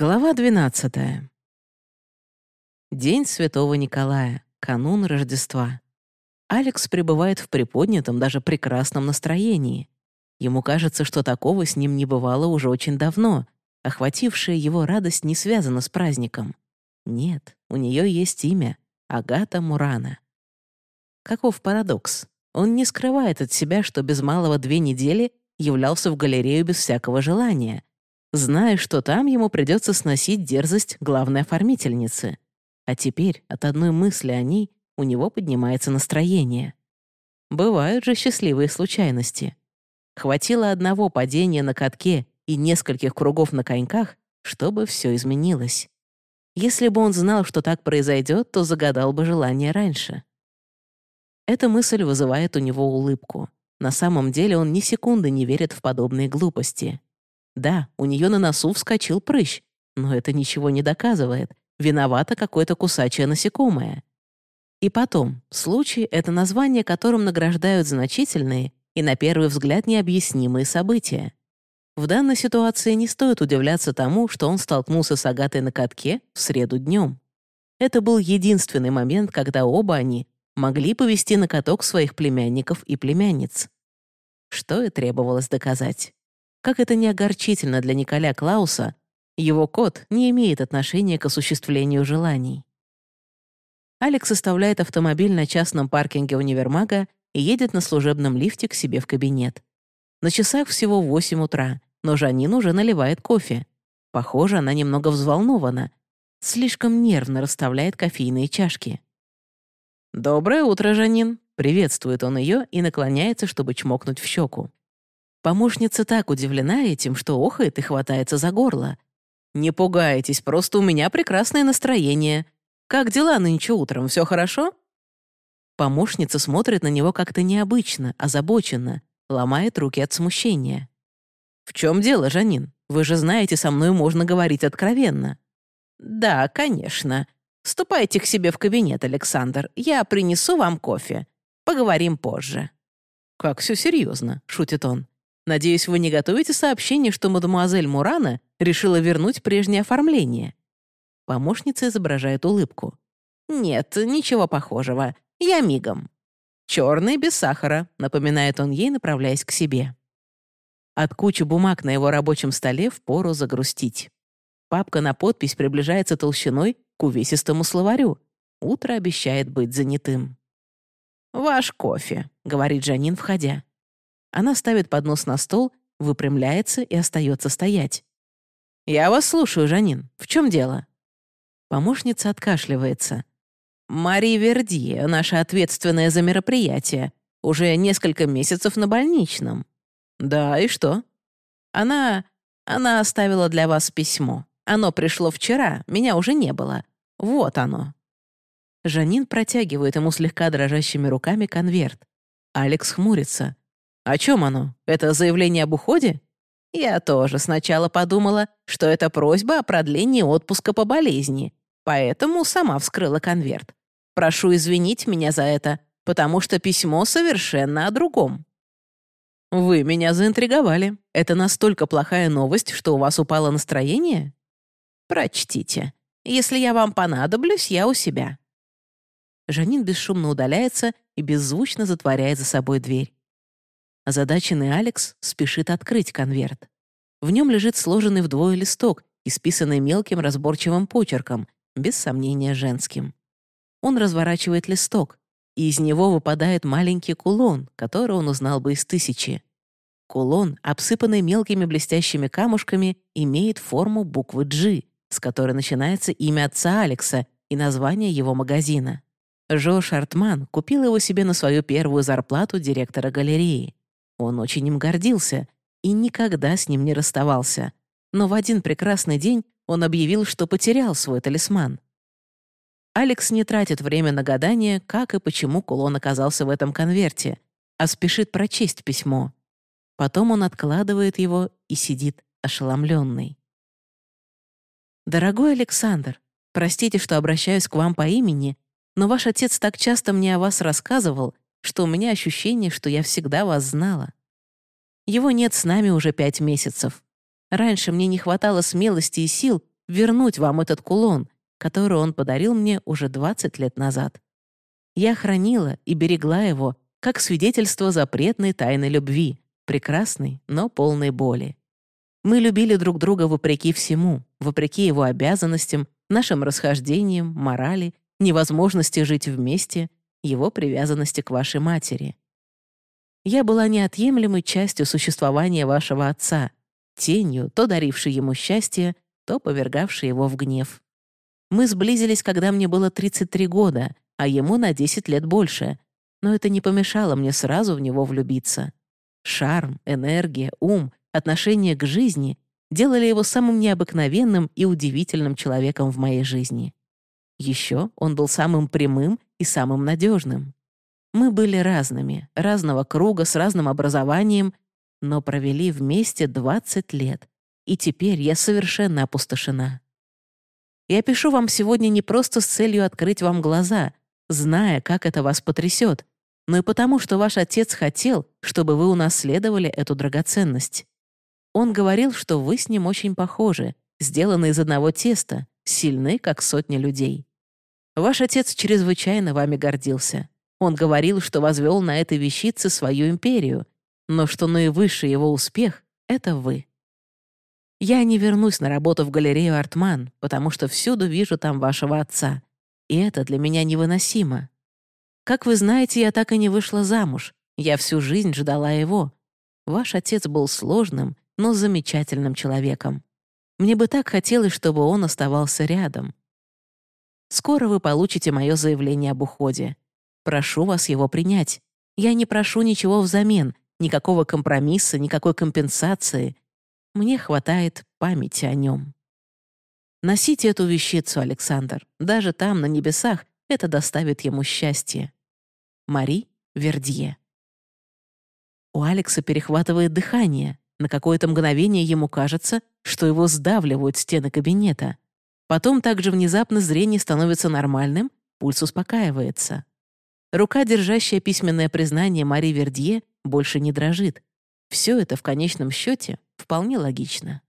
Глава 12. День Святого Николая, канун Рождества. Алекс пребывает в приподнятом, даже прекрасном настроении. Ему кажется, что такого с ним не бывало уже очень давно. Охватившая его радость не связана с праздником. Нет, у нее есть имя — Агата Мурана. Каков парадокс? Он не скрывает от себя, что без малого две недели являлся в галерею без всякого желания — зная, что там ему придется сносить дерзость главной оформительницы. А теперь от одной мысли о ней у него поднимается настроение. Бывают же счастливые случайности. Хватило одного падения на катке и нескольких кругов на коньках, чтобы все изменилось. Если бы он знал, что так произойдет, то загадал бы желание раньше. Эта мысль вызывает у него улыбку. На самом деле он ни секунды не верит в подобные глупости. Да, у нее на носу вскочил прыщ, но это ничего не доказывает. Виновато какое-то кусачее насекомое. И потом, случай — это название, которым награждают значительные и, на первый взгляд, необъяснимые события. В данной ситуации не стоит удивляться тому, что он столкнулся с Агатой на катке в среду днем. Это был единственный момент, когда оба они могли повести на каток своих племянников и племянниц. Что и требовалось доказать. Как это не огорчительно для Николя Клауса, его кот не имеет отношения к осуществлению желаний. Алекс оставляет автомобиль на частном паркинге универмага и едет на служебном лифте к себе в кабинет. На часах всего 8 утра, но Жанин уже наливает кофе. Похоже, она немного взволнована. Слишком нервно расставляет кофейные чашки. «Доброе утро, Жанин!» Приветствует он ее и наклоняется, чтобы чмокнуть в щеку. Помощница так удивлена этим, что охает и хватается за горло. «Не пугайтесь, просто у меня прекрасное настроение. Как дела нынче утром, все хорошо?» Помощница смотрит на него как-то необычно, озабоченно, ломает руки от смущения. «В чем дело, Жанин? Вы же знаете, со мной можно говорить откровенно». «Да, конечно. Ступайте к себе в кабинет, Александр. Я принесу вам кофе. Поговорим позже». «Как все серьезно», — шутит он. Надеюсь, вы не готовите сообщение, что мадемуазель Мурана решила вернуть прежнее оформление?» Помощница изображает улыбку. «Нет, ничего похожего. Я мигом». «Черный без сахара», — напоминает он ей, направляясь к себе. От кучи бумаг на его рабочем столе впору загрустить. Папка на подпись приближается толщиной к увесистому словарю. Утро обещает быть занятым. «Ваш кофе», — говорит Жанин, входя. Она ставит поднос на стол, выпрямляется и остается стоять. «Я вас слушаю, Жанин. В чем дело?» Помощница откашливается. «Мари Верди, наша ответственная за мероприятие, уже несколько месяцев на больничном». «Да, и что?» «Она... она оставила для вас письмо. Оно пришло вчера, меня уже не было. Вот оно». Жанин протягивает ему слегка дрожащими руками конверт. Алекс хмурится. «О чем оно? Это заявление об уходе?» «Я тоже сначала подумала, что это просьба о продлении отпуска по болезни, поэтому сама вскрыла конверт. Прошу извинить меня за это, потому что письмо совершенно о другом». «Вы меня заинтриговали. Это настолько плохая новость, что у вас упало настроение?» «Прочтите. Если я вам понадоблюсь, я у себя». Жанин бесшумно удаляется и беззвучно затворяет за собой дверь. Озадаченный Алекс спешит открыть конверт. В нем лежит сложенный вдвое листок, исписанный мелким разборчивым почерком, без сомнения женским. Он разворачивает листок, и из него выпадает маленький кулон, который он узнал бы из тысячи. Кулон, обсыпанный мелкими блестящими камушками, имеет форму буквы «G», с которой начинается имя отца Алекса и название его магазина. Жо Шартман купил его себе на свою первую зарплату директора галереи. Он очень им гордился и никогда с ним не расставался. Но в один прекрасный день он объявил, что потерял свой талисман. Алекс не тратит время на гадание, как и почему кулон оказался в этом конверте, а спешит прочесть письмо. Потом он откладывает его и сидит ошеломленный. «Дорогой Александр, простите, что обращаюсь к вам по имени, но ваш отец так часто мне о вас рассказывал, что у меня ощущение, что я всегда вас знала. Его нет с нами уже пять месяцев. Раньше мне не хватало смелости и сил, вернуть вам этот кулон, который он подарил мне уже 20 лет назад. Я хранила и берегла его, как свидетельство запретной тайны любви, прекрасной, но полной боли. Мы любили друг друга вопреки всему, вопреки его обязанностям, нашим расхождениям, морали, невозможности жить вместе, его привязанности к вашей матери. Я была неотъемлемой частью существования вашего отца, тенью, то дарившей ему счастье, то повергавшей его в гнев. Мы сблизились, когда мне было 33 года, а ему на 10 лет больше, но это не помешало мне сразу в него влюбиться. Шарм, энергия, ум, отношение к жизни делали его самым необыкновенным и удивительным человеком в моей жизни. Еще он был самым прямым и самым надежным. Мы были разными, разного круга, с разным образованием, но провели вместе 20 лет, и теперь я совершенно опустошена. Я пишу вам сегодня не просто с целью открыть вам глаза, зная, как это вас потрясет, но и потому, что ваш отец хотел, чтобы вы унаследовали эту драгоценность. Он говорил, что вы с ним очень похожи, сделаны из одного теста, сильны, как сотни людей. Ваш отец чрезвычайно вами гордился. Он говорил, что возвел на этой вещице свою империю, но что наивысший его успех — это вы. Я не вернусь на работу в галерею «Артман», потому что всюду вижу там вашего отца. И это для меня невыносимо. Как вы знаете, я так и не вышла замуж. Я всю жизнь ждала его. Ваш отец был сложным, но замечательным человеком. Мне бы так хотелось, чтобы он оставался рядом. Скоро вы получите мое заявление об уходе. Прошу вас его принять. Я не прошу ничего взамен, никакого компромисса, никакой компенсации. Мне хватает памяти о нем. Носите эту вещицу, Александр. Даже там, на небесах, это доставит ему счастье. Мари Вердье. У Алекса перехватывает дыхание. На какое-то мгновение ему кажется, что его сдавливают стены кабинета. Потом также внезапно зрение становится нормальным, пульс успокаивается. Рука, держащая письменное признание Мари Вердье, больше не дрожит. Все это в конечном счете вполне логично.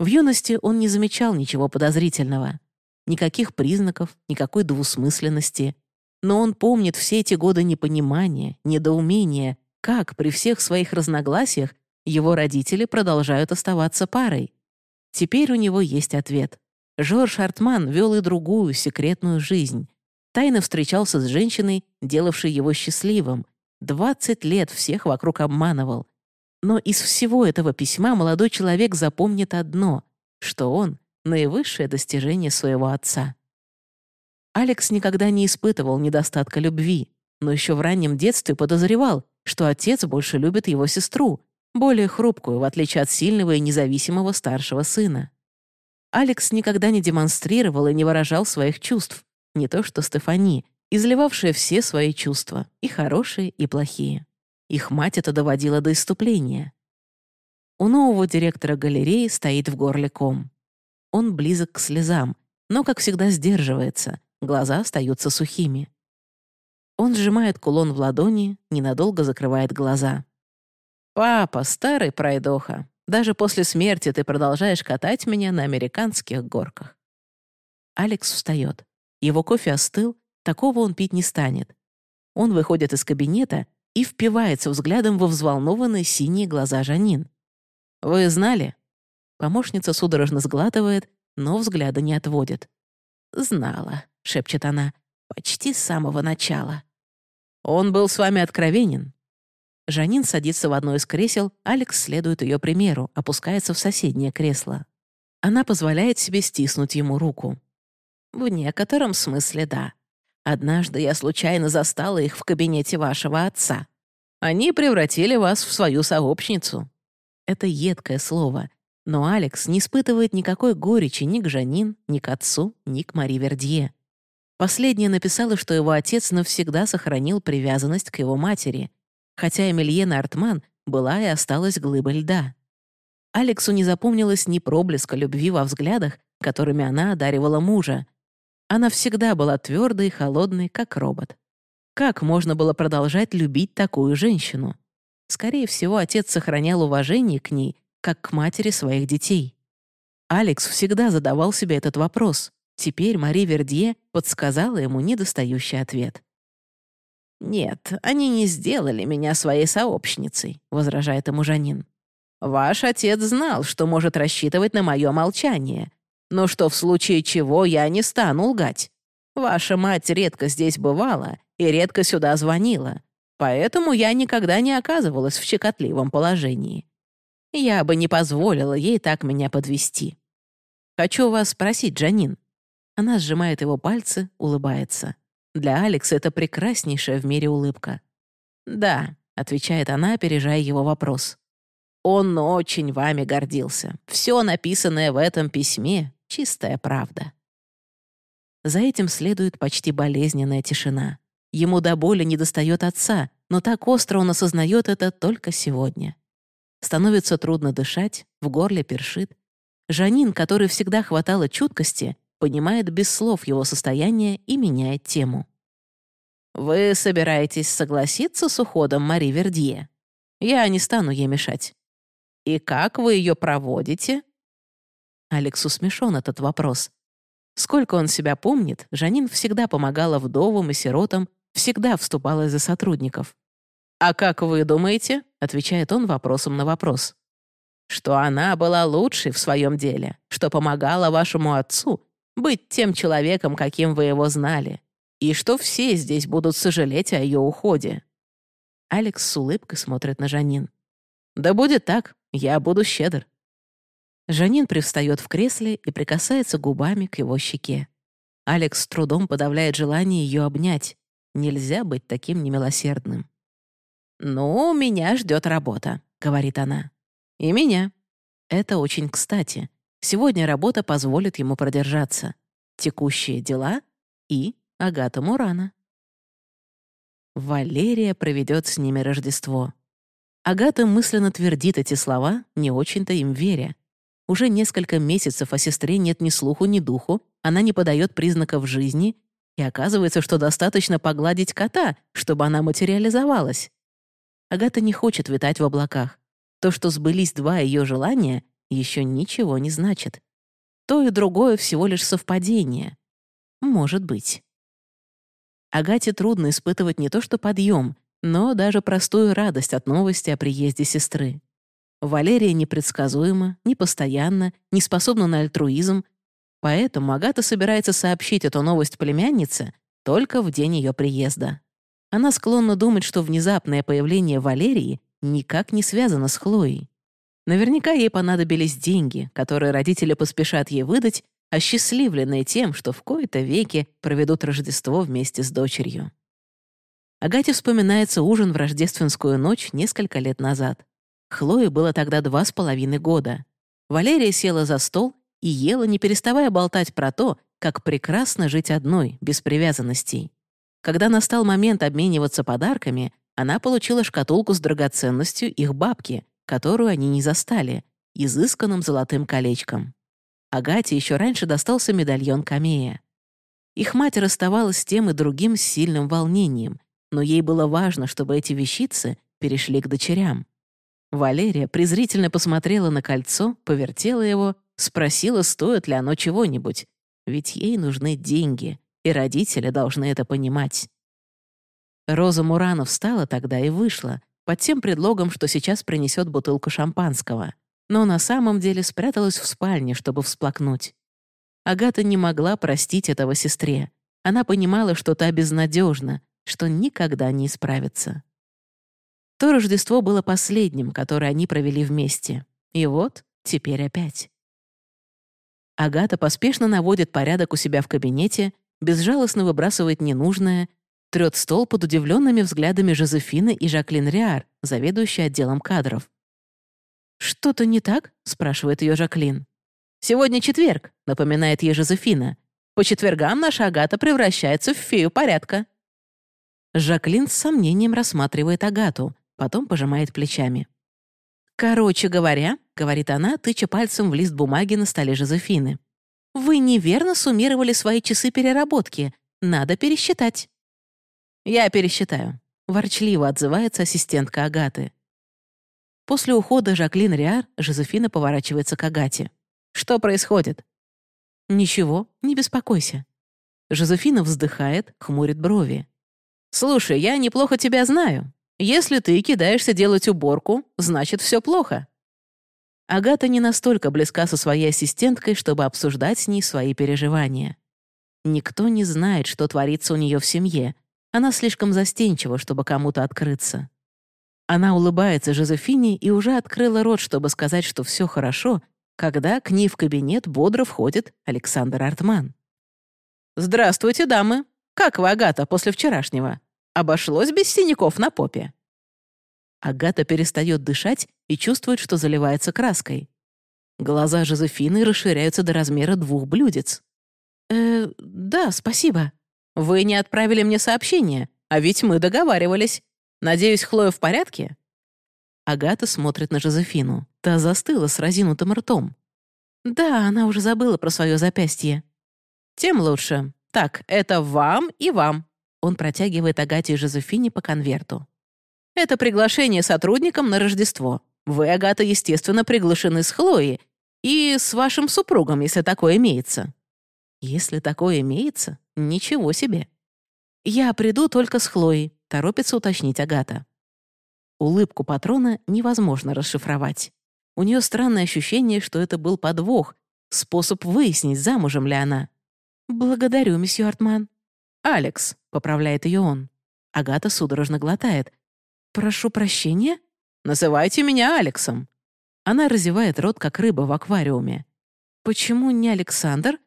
В юности он не замечал ничего подозрительного. Никаких признаков, никакой двусмысленности. Но он помнит все эти годы непонимания, недоумения, как при всех своих разногласиях его родители продолжают оставаться парой. Теперь у него есть ответ. Жорж Артман вел и другую секретную жизнь. Тайно встречался с женщиной, делавшей его счастливым. 20 лет всех вокруг обманывал. Но из всего этого письма молодой человек запомнит одно, что он — наивысшее достижение своего отца. Алекс никогда не испытывал недостатка любви, но еще в раннем детстве подозревал, что отец больше любит его сестру, более хрупкую, в отличие от сильного и независимого старшего сына. Алекс никогда не демонстрировал и не выражал своих чувств, не то что Стефани, изливавшая все свои чувства, и хорошие, и плохие. Их мать это доводила до иступления. У нового директора галереи стоит в горле ком. Он близок к слезам, но, как всегда, сдерживается, глаза остаются сухими. Он сжимает кулон в ладони, ненадолго закрывает глаза. «Папа, старый пройдоха, даже после смерти ты продолжаешь катать меня на американских горках». Алекс встает. Его кофе остыл, такого он пить не станет. Он выходит из кабинета и впивается взглядом во взволнованные синие глаза Жанин. «Вы знали?» Помощница судорожно сглатывает, но взгляда не отводит. «Знала», — шепчет она, — «почти с самого начала». «Он был с вами откровенен?» Жанин садится в одно из кресел, Алекс следует ее примеру, опускается в соседнее кресло. Она позволяет себе стиснуть ему руку. «В некотором смысле да. Однажды я случайно застала их в кабинете вашего отца. Они превратили вас в свою сообщницу». Это едкое слово, но Алекс не испытывает никакой горечи ни к Жанин, ни к отцу, ни к Мари Вердье. Последняя написала, что его отец навсегда сохранил привязанность к его матери — хотя Эмильена Артман была и осталась глыбой льда. Алексу не запомнилось ни проблеска любви во взглядах, которыми она одаривала мужа. Она всегда была твердой и холодной, как робот. Как можно было продолжать любить такую женщину? Скорее всего, отец сохранял уважение к ней, как к матери своих детей. Алекс всегда задавал себе этот вопрос. Теперь Мари Вердье подсказала ему недостающий ответ. «Нет, они не сделали меня своей сообщницей», — возражает ему Жанин. «Ваш отец знал, что может рассчитывать на мое молчание, но что в случае чего я не стану лгать. Ваша мать редко здесь бывала и редко сюда звонила, поэтому я никогда не оказывалась в щекотливом положении. Я бы не позволила ей так меня подвести. Хочу вас спросить, Джанин». Она сжимает его пальцы, улыбается. Для Алекса это прекраснейшая в мире улыбка. «Да», — отвечает она, опережая его вопрос. «Он очень вами гордился. Все написанное в этом письме — чистая правда». За этим следует почти болезненная тишина. Ему до боли недостает отца, но так остро он осознает это только сегодня. Становится трудно дышать, в горле першит. Жанин, который всегда хватало чуткости, понимает без слов его состояние и меняет тему. «Вы собираетесь согласиться с уходом Мари Вердье? Я не стану ей мешать. И как вы ее проводите?» Алексу смешон этот вопрос. Сколько он себя помнит, Жанин всегда помогала вдовам и сиротам, всегда вступала за сотрудников. «А как вы думаете?» — отвечает он вопросом на вопрос. «Что она была лучшей в своем деле, что помогала вашему отцу быть тем человеком, каким вы его знали, и что все здесь будут сожалеть о ее уходе». Алекс с улыбкой смотрит на Жанин. «Да будет так, я буду щедр». Жанин привстает в кресле и прикасается губами к его щеке. Алекс с трудом подавляет желание ее обнять. Нельзя быть таким немилосердным. «Ну, меня ждет работа», — говорит она. «И меня». Это очень кстати. Сегодня работа позволит ему продержаться. Текущие дела и Агата Мурана. Валерия проведет с ними Рождество. Агата мысленно твердит эти слова, не очень-то им веря. Уже несколько месяцев о сестре нет ни слуху, ни духу, она не подает признаков жизни, и оказывается, что достаточно погладить кота, чтобы она материализовалась. Агата не хочет витать в облаках. То, что сбылись два ее желания, еще ничего не значит. То и другое всего лишь совпадение. Может быть. Агате трудно испытывать не то что подъем, но даже простую радость от новости о приезде сестры. Валерия непредсказуема, непостоянна, не способна на альтруизм, поэтому Агата собирается сообщить эту новость племяннице только в день ее приезда. Она склонна думать, что внезапное появление Валерии никак не связано с Хлоей. Наверняка ей понадобились деньги, которые родители поспешат ей выдать, осчастливленные тем, что в кои-то веки проведут Рождество вместе с дочерью. Агате вспоминается ужин в рождественскую ночь несколько лет назад. Хлое было тогда два с половиной года. Валерия села за стол и ела, не переставая болтать про то, как прекрасно жить одной, без привязанностей. Когда настал момент обмениваться подарками, она получила шкатулку с драгоценностью их бабки, которую они не застали, изысканным золотым колечком. Агате еще раньше достался медальон Камея. Их мать расставалась с тем и другим с сильным волнением, но ей было важно, чтобы эти вещицы перешли к дочерям. Валерия презрительно посмотрела на кольцо, повертела его, спросила, стоит ли оно чего-нибудь, ведь ей нужны деньги, и родители должны это понимать. Роза Муранов встала тогда и вышла, под тем предлогом, что сейчас принесет бутылку шампанского, но на самом деле спряталась в спальне, чтобы всплакнуть. Агата не могла простить этого сестре. Она понимала, что та безнадежна, что никогда не исправится. То Рождество было последним, которое они провели вместе. И вот теперь опять. Агата поспешно наводит порядок у себя в кабинете безжалостно выбрасывает ненужное, трет стол под удивленными взглядами Жозефины и Жаклин Риар, заведующей отделом кадров. «Что-то не так?» — спрашивает ее Жаклин. «Сегодня четверг», — напоминает ей Жозефина. «По четвергам наша Агата превращается в фею порядка». Жаклин с сомнением рассматривает Агату, потом пожимает плечами. «Короче говоря», — говорит она, тыча пальцем в лист бумаги на столе Жозефины, вы неверно суммировали свои часы переработки. Надо пересчитать». «Я пересчитаю», — ворчливо отзывается ассистентка Агаты. После ухода Жаклин Риар Жозефина поворачивается к Агате. Что происходит?» «Ничего, не беспокойся». Жозефина вздыхает, хмурит брови. «Слушай, я неплохо тебя знаю. Если ты кидаешься делать уборку, значит, все плохо». Агата не настолько близка со своей ассистенткой, чтобы обсуждать с ней свои переживания. Никто не знает, что творится у нее в семье. Она слишком застенчива, чтобы кому-то открыться. Она улыбается Жозефине и уже открыла рот, чтобы сказать, что все хорошо, когда к ней в кабинет бодро входит Александр Артман. «Здравствуйте, дамы! Как вы, Агата, после вчерашнего? Обошлось без синяков на попе?» Агата перестает дышать и чувствует, что заливается краской. Глаза Жозефины расширяются до размера двух блюдец. «Э, да, спасибо. Вы не отправили мне сообщение, а ведь мы договаривались. Надеюсь, Хлоя в порядке?» Агата смотрит на Жозефину. Та застыла с разинутым ртом. «Да, она уже забыла про свое запястье». «Тем лучше. Так, это вам и вам». Он протягивает Агате и Жозефине по конверту. «Это приглашение сотрудникам на Рождество. Вы, Агата, естественно, приглашены с Хлоей и с вашим супругом, если такое имеется». Если такое имеется, ничего себе. «Я приду только с Хлоей», — торопится уточнить Агата. Улыбку патрона невозможно расшифровать. У нее странное ощущение, что это был подвох, способ выяснить, замужем ли она. «Благодарю, месье Артман». «Алекс», — поправляет ее он. Агата судорожно глотает. «Прошу прощения?» «Называйте меня Алексом». Она разевает рот, как рыба в аквариуме. «Почему не Александр?»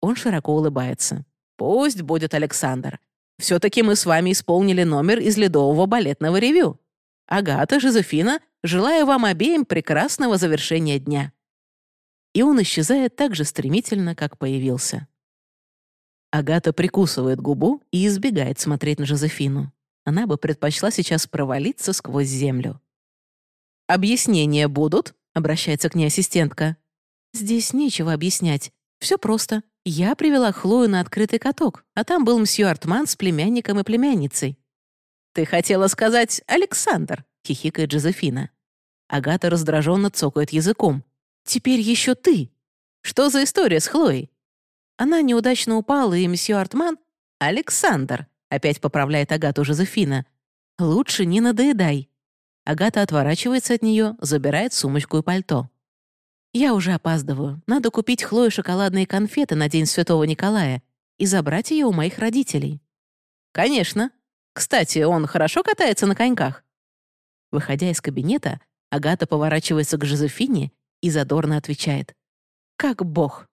Он широко улыбается. «Пусть будет Александр. Все-таки мы с вами исполнили номер из ледового балетного ревю. Агата, Жозефина, желаю вам обеим прекрасного завершения дня». И он исчезает так же стремительно, как появился. Агата прикусывает губу и избегает смотреть на Жозефину. Она бы предпочла сейчас провалиться сквозь землю. «Объяснения будут?» — обращается к ней ассистентка. «Здесь нечего объяснять. Все просто. Я привела Хлою на открытый каток, а там был мсье Артман с племянником и племянницей. «Ты хотела сказать Александр», — хихикает Джозефина. Агата раздраженно цокает языком. «Теперь еще ты. Что за история с Хлоей?» Она неудачно упала, и мсье Артман... «Александр», — опять поправляет Агату Жозефина. «Лучше не надоедай». Агата отворачивается от нее, забирает сумочку и пальто. Я уже опаздываю. Надо купить Хлое шоколадные конфеты на День Святого Николая и забрать ее у моих родителей. Конечно. Кстати, он хорошо катается на коньках. Выходя из кабинета, Агата поворачивается к Жозефине и задорно отвечает. «Как бог!»